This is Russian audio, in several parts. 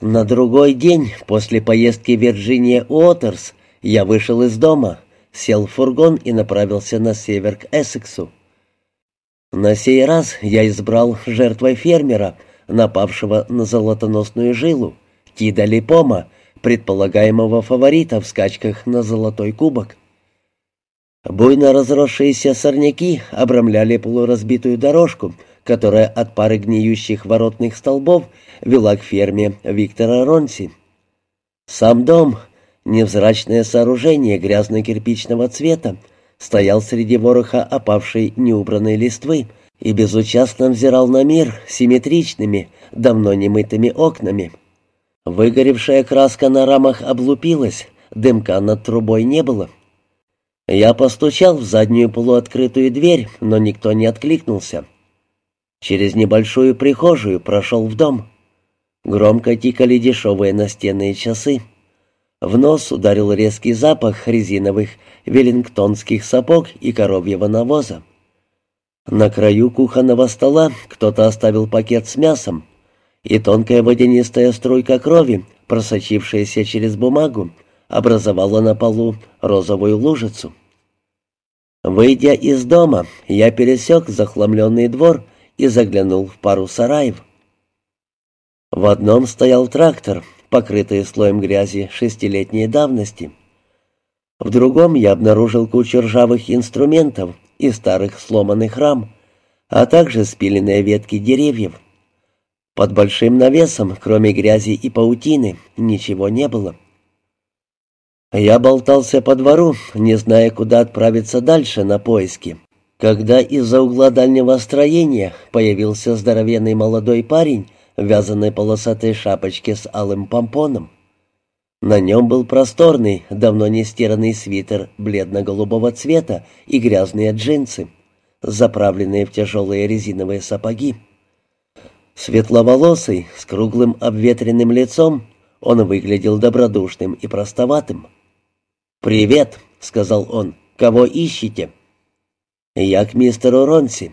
На другой день после поездки в Вирджиния Уотерс я вышел из дома, сел в фургон и направился на север к Эссексу. На сей раз я избрал жертвой фермера, напавшего на золотоносную жилу, Тида Липома, предполагаемого фаворита в скачках на золотой кубок. Буйно разросшиеся сорняки обрамляли полуразбитую дорожку, которая от пары гниющих воротных столбов вела к ферме Виктора Ронси. Сам дом, невзрачное сооружение грязно-кирпичного цвета, стоял среди вороха опавшей неубранной листвы и безучастно взирал на мир симметричными, давно немытыми окнами. Выгоревшая краска на рамах облупилась, дымка над трубой не было. Я постучал в заднюю полуоткрытую дверь, но никто не откликнулся. Через небольшую прихожую прошел в дом. Громко тикали дешевые настенные часы. В нос ударил резкий запах резиновых веллингтонских сапог и коровьего навоза. На краю кухонного стола кто-то оставил пакет с мясом, и тонкая водянистая струйка крови, просочившаяся через бумагу, образовала на полу розовую лужицу. Выйдя из дома, я пересек захламленный двор и заглянул в пару сараев. В одном стоял трактор, покрытый слоем грязи шестилетней давности. В другом я обнаружил кучу ржавых инструментов и старых сломанных рам, а также спиленные ветки деревьев. Под большим навесом, кроме грязи и паутины, ничего не было. Я болтался по двору, не зная, куда отправиться дальше на поиски, когда из-за угла дальнего строения появился здоровенный молодой парень в вязаной полосатой шапочке с алым помпоном. На нем был просторный, давно не стиранный свитер бледно-голубого цвета и грязные джинсы, заправленные в тяжелые резиновые сапоги. Светловолосый, с круглым обветренным лицом, он выглядел добродушным и простоватым. «Привет», — сказал он. «Кого ищете?» «Я к мистеру Ронси».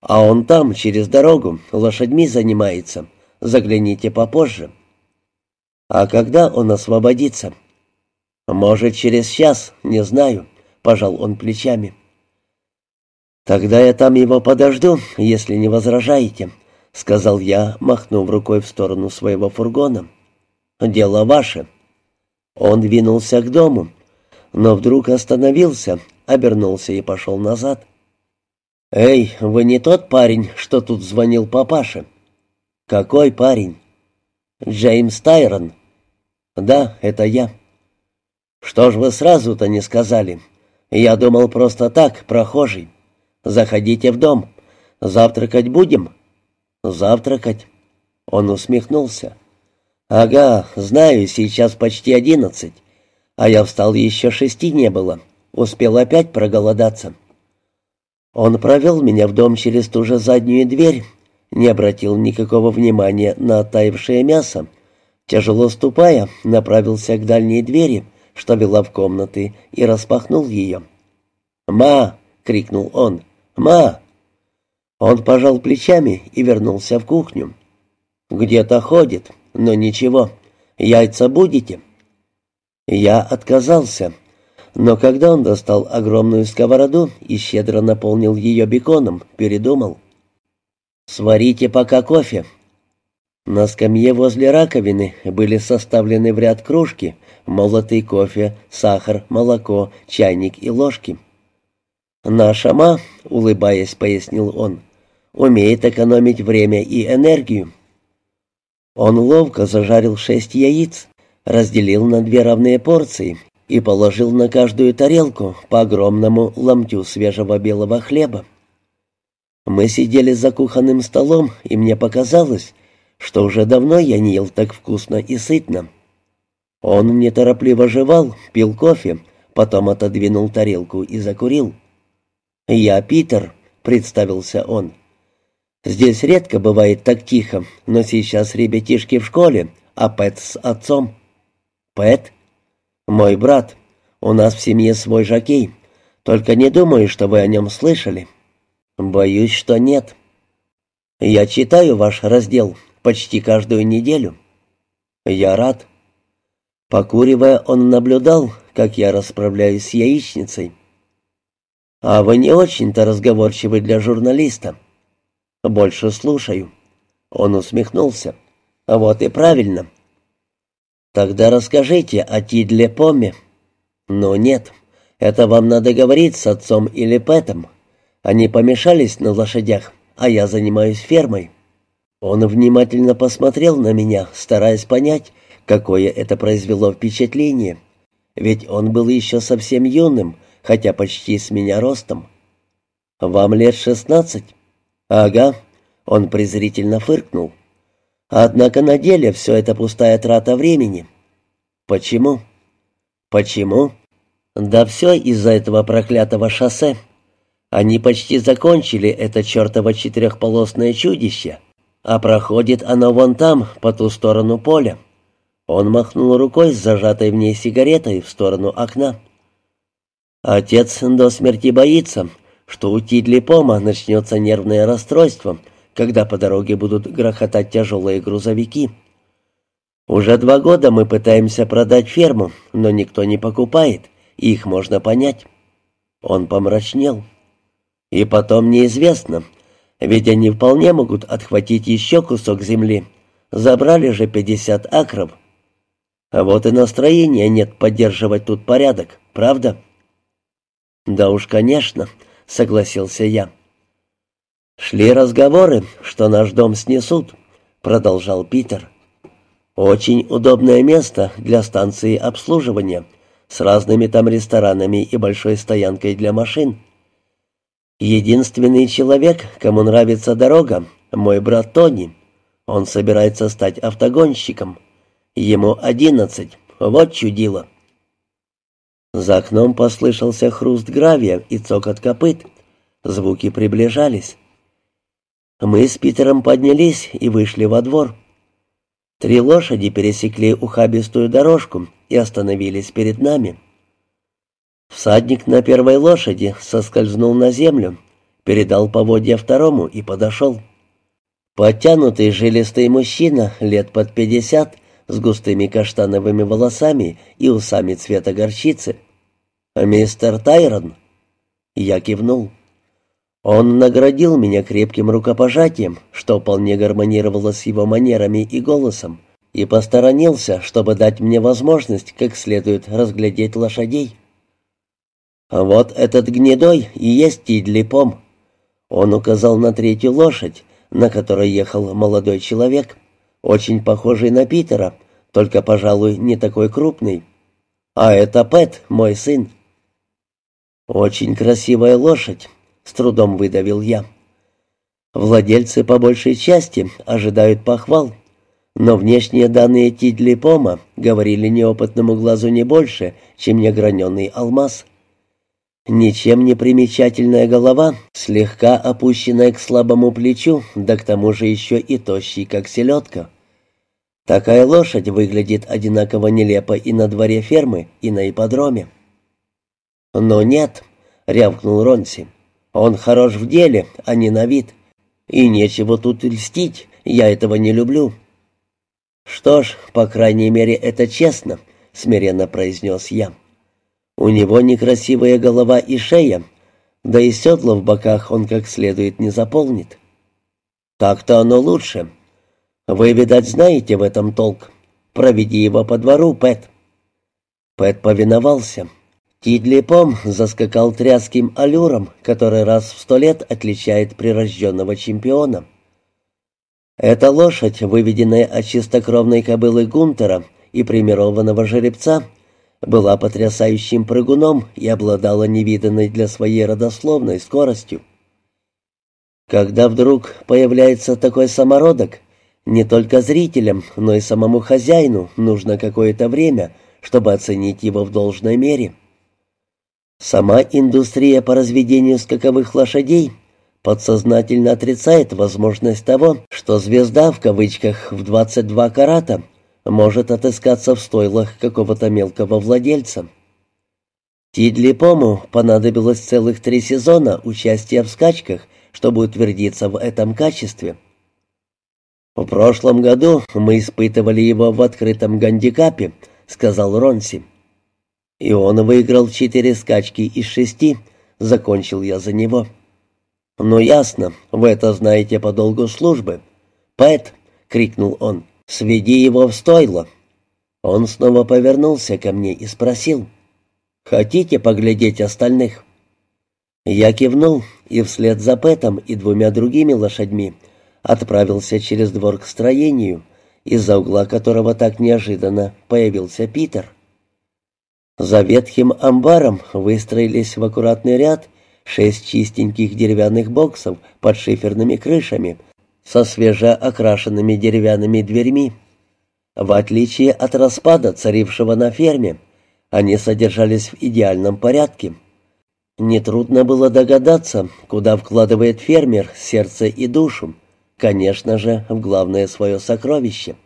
«А он там, через дорогу, лошадьми занимается. Загляните попозже». «А когда он освободится?» «Может, через час, не знаю», — пожал он плечами. «Тогда я там его подожду, если не возражаете», — сказал я, махнув рукой в сторону своего фургона. «Дело ваше». Он двинулся к дому, но вдруг остановился, обернулся и пошел назад. «Эй, вы не тот парень, что тут звонил папаше?» «Какой парень?» «Джеймс Тайрон». «Да, это я». «Что ж вы сразу-то не сказали? Я думал просто так, прохожий. Заходите в дом. Завтракать будем?» «Завтракать?» Он усмехнулся. «Ага, знаю, сейчас почти одиннадцать, а я встал еще шести не было, успел опять проголодаться». Он провел меня в дом через ту же заднюю дверь, не обратил никакого внимания на оттаившее мясо, тяжело ступая, направился к дальней двери, что вела в комнаты, и распахнул ее. «Ма!» — крикнул он. «Ма!» Он пожал плечами и вернулся в кухню. «Где-то ходит, но ничего. Яйца будете?» Я отказался, но когда он достал огромную сковороду и щедро наполнил ее беконом, передумал. «Сварите пока кофе». На скамье возле раковины были составлены в ряд кружки, молотый кофе, сахар, молоко, чайник и ложки. «Наша ма», — улыбаясь, пояснил он, — «умеет экономить время и энергию. Он ловко зажарил шесть яиц, разделил на две равные порции и положил на каждую тарелку по огромному ломтю свежего белого хлеба. Мы сидели за кухонным столом, и мне показалось, что уже давно я не ел так вкусно и сытно. Он неторопливо жевал, пил кофе, потом отодвинул тарелку и закурил. «Я Питер», — представился он. Здесь редко бывает так тихо, но сейчас ребятишки в школе, а Пэт с отцом. Пэт? Мой брат. У нас в семье свой жокей. Только не думаю, что вы о нем слышали. Боюсь, что нет. Я читаю ваш раздел почти каждую неделю. «Я рад». Покуривая, он наблюдал, как я расправляюсь с яичницей. «А вы не очень-то разговорчивы для журналиста». «Больше слушаю». Он усмехнулся. «Вот и правильно. Тогда расскажите о Тидле Поме». «Ну нет, это вам надо говорить с отцом или Пэтом. Они помешались на лошадях, а я занимаюсь фермой». Он внимательно посмотрел на меня, стараясь понять, какое это произвело впечатление. Ведь он был еще совсем юным, хотя почти с меня ростом. «Вам лет шестнадцать?» «Ага», — он презрительно фыркнул. «Однако на деле все это пустая трата времени». «Почему?» «Почему?» «Да все из-за этого проклятого шоссе. Они почти закончили это чертово четырехполосное чудище, а проходит оно вон там, по ту сторону поля». Он махнул рукой с зажатой в ней сигаретой в сторону окна. Отец до смерти боится, что у Тидли Пома начнется нервное расстройство, когда по дороге будут грохотать тяжелые грузовики. Уже два года мы пытаемся продать ферму, но никто не покупает, и их можно понять. Он помрачнел. И потом неизвестно, ведь они вполне могут отхватить еще кусок земли. Забрали же пятьдесят акров. А вот и настроения нет поддерживать тут порядок, правда? Да уж, конечно, согласился я. Шли разговоры, что наш дом снесут, продолжал Питер. Очень удобное место для станции обслуживания, с разными там ресторанами и большой стоянкой для машин. Единственный человек, кому нравится дорога, мой брат Тони. Он собирается стать автогонщиком. Ему одиннадцать. Вот чудило. За окном послышался хруст гравия и цокот копыт. Звуки приближались. Мы с Питером поднялись и вышли во двор. Три лошади пересекли ухабистую дорожку и остановились перед нами. Всадник на первой лошади соскользнул на землю, передал поводья второму и подошел. Подтянутый жилистый мужчина, лет под пятьдесят, с густыми каштановыми волосами и усами цвета горчицы. «Мистер Тайрон?» Я кивнул. Он наградил меня крепким рукопожатием, что вполне гармонировало с его манерами и голосом, и посторонился, чтобы дать мне возможность как следует разглядеть лошадей. «Вот этот гнедой и есть Тидлипом». Он указал на третью лошадь, на которой ехал молодой человек — очень похожий на Питера, только, пожалуй, не такой крупный. А это Пэт, мой сын. Очень красивая лошадь, с трудом выдавил я. Владельцы по большей части ожидают похвал, но внешние данные Тидли Пома говорили неопытному глазу не больше, чем неграненный алмаз. Ничем не примечательная голова, слегка опущенная к слабому плечу, да к тому же еще и тощий, как селедка. Такая лошадь выглядит одинаково нелепо и на дворе фермы, и на ипподроме. «Но нет», — рявкнул Ронси, — «он хорош в деле, а не на вид. И нечего тут льстить, я этого не люблю». «Что ж, по крайней мере, это честно», — смиренно произнес я. У него некрасивая голова и шея, да и седла в боках он как следует не заполнит. Так-то оно лучше. Вы, видать, знаете в этом толк. Проведи его по двору, Пэт. Пэт повиновался. Тидли Пом заскакал тряским аллюром, который раз в сто лет отличает прирожденного чемпиона. Эта лошадь, выведенная от чистокровной кобылы Гунтера и примированного жеребца, была потрясающим прыгуном и обладала невиданной для своей родословной скоростью. Когда вдруг появляется такой самородок, не только зрителям, но и самому хозяину нужно какое-то время, чтобы оценить его в должной мере. Сама индустрия по разведению скаковых лошадей подсознательно отрицает возможность того, что «звезда» в кавычках в 22 карата – может отыскаться в стойлах какого-то мелкого владельца. Тидли Пому понадобилось целых три сезона участия в скачках, чтобы утвердиться в этом качестве. «В прошлом году мы испытывали его в открытом гандикапе», — сказал Ронси. «И он выиграл четыре скачки из шести», — закончил я за него. «Ну ясно, вы это знаете по долгу службы». «Пэт!» — крикнул он. «Сведи его в стойло!» Он снова повернулся ко мне и спросил. «Хотите поглядеть остальных?» Я кивнул и вслед за Пэтом и двумя другими лошадьми отправился через двор к строению, из-за угла которого так неожиданно появился Питер. За ветхим амбаром выстроились в аккуратный ряд шесть чистеньких деревянных боксов под шиферными крышами со свежеокрашенными деревянными дверьми. В отличие от распада, царившего на ферме, они содержались в идеальном порядке. Нетрудно было догадаться, куда вкладывает фермер сердце и душу. Конечно же, в главное свое сокровище.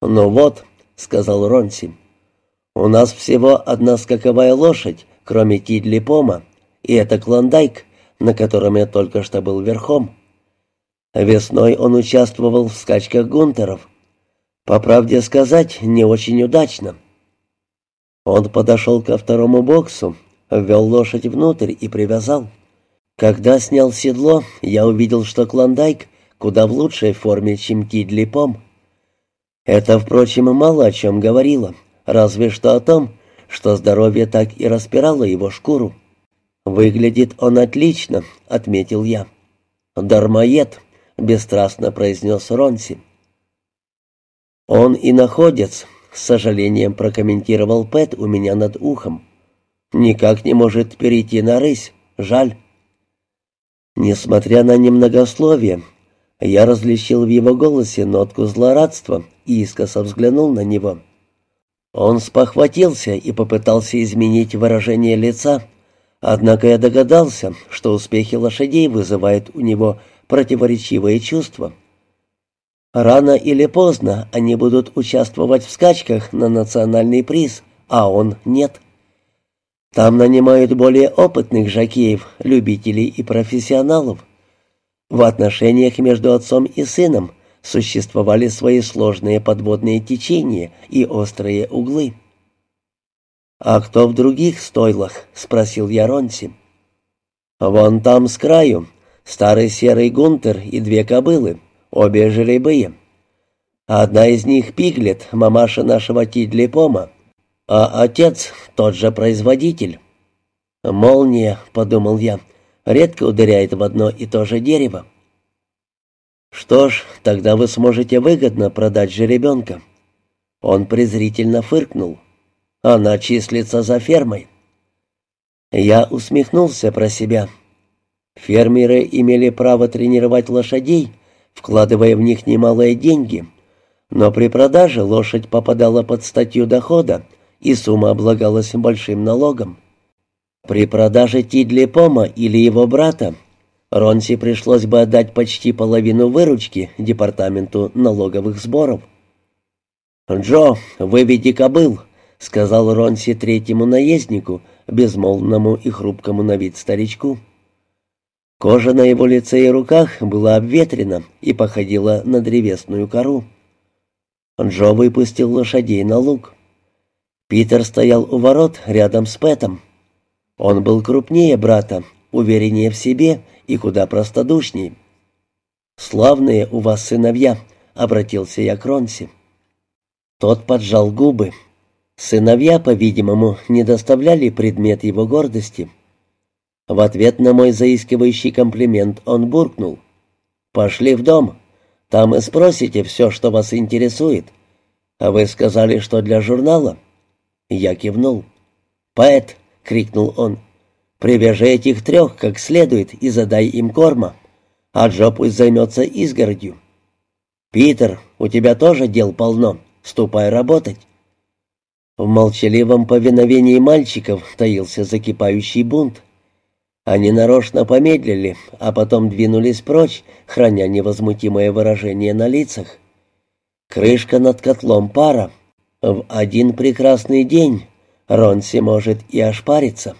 «Ну вот», — сказал Ронси, — «у нас всего одна скаковая лошадь, кроме Тидли Пома, и это Клондайк, на котором я только что был верхом. Весной он участвовал в скачках гунтеров, по правде сказать, не очень удачно. Он подошел ко второму боксу, ввел лошадь внутрь и привязал. Когда снял седло, я увидел, что Клондайк куда в лучшей форме, чем Кидли Пом. Это, впрочем, мало о чем говорило, разве что о том, что здоровье так и распирало его шкуру. «Выглядит он отлично», — отметил я. «Дармоед», — бесстрастно произнес Ронси. «Он и находец», — с сожалением прокомментировал Пэт у меня над ухом. «Никак не может перейти на рысь. Жаль». Несмотря на немногословие, я различил в его голосе нотку злорадства и искоса взглянул на него. Он спохватился и попытался изменить выражение лица, однако я догадался, что успехи лошадей вызывают у него противоречивые чувства. Рано или поздно они будут участвовать в скачках на национальный приз, а он нет. Там нанимают более опытных жокеев, любителей и профессионалов. В отношениях между отцом и сыном существовали свои сложные подводные течения и острые углы. «А кто в других стойлах?» — спросил я Ронси. «Вон там с краю, старый серый гунтер и две кобылы обе жеребые. Одна из них Пиглет, мамаша нашего Тидлипома, а отец тот же производитель. «Молния», — подумал я, — редко ударяет в одно и то же дерево. «Что ж, тогда вы сможете выгодно продать жеребенка». Он презрительно фыркнул. «Она числится за фермой». Я усмехнулся про себя. Фермеры имели право тренировать лошадей, вкладывая в них немалые деньги. Но при продаже лошадь попадала под статью дохода, и сумма облагалась большим налогом. При продаже Тидли Пома или его брата Ронси пришлось бы отдать почти половину выручки департаменту налоговых сборов. «Джо, выведи кобыл», — сказал Ронси третьему наезднику, безмолвному и хрупкому на вид старичку. Кожа на его лице и руках была обветрена и походила на древесную кору. Джо выпустил лошадей на луг. Питер стоял у ворот рядом с Пэтом. Он был крупнее брата, увереннее в себе и куда простодушнее. «Славные у вас сыновья», — обратился я к Ронси. Тот поджал губы. Сыновья, по-видимому, не доставляли предмет его гордости. В ответ на мой заискивающий комплимент он буркнул. «Пошли в дом. Там и спросите все, что вас интересует. А вы сказали, что для журнала?» Я кивнул. «Поэт!» — крикнул он. «Привяжи этих трех как следует и задай им корма, а Джо пусть займется изгородью. Питер, у тебя тоже дел полно. Ступай работать». В молчаливом повиновении мальчиков таился закипающий бунт. Они нарочно помедлили, а потом двинулись прочь, храня невозмутимое выражение на лицах. Крышка над котлом пара. В один прекрасный день Ронси может и ошпариться.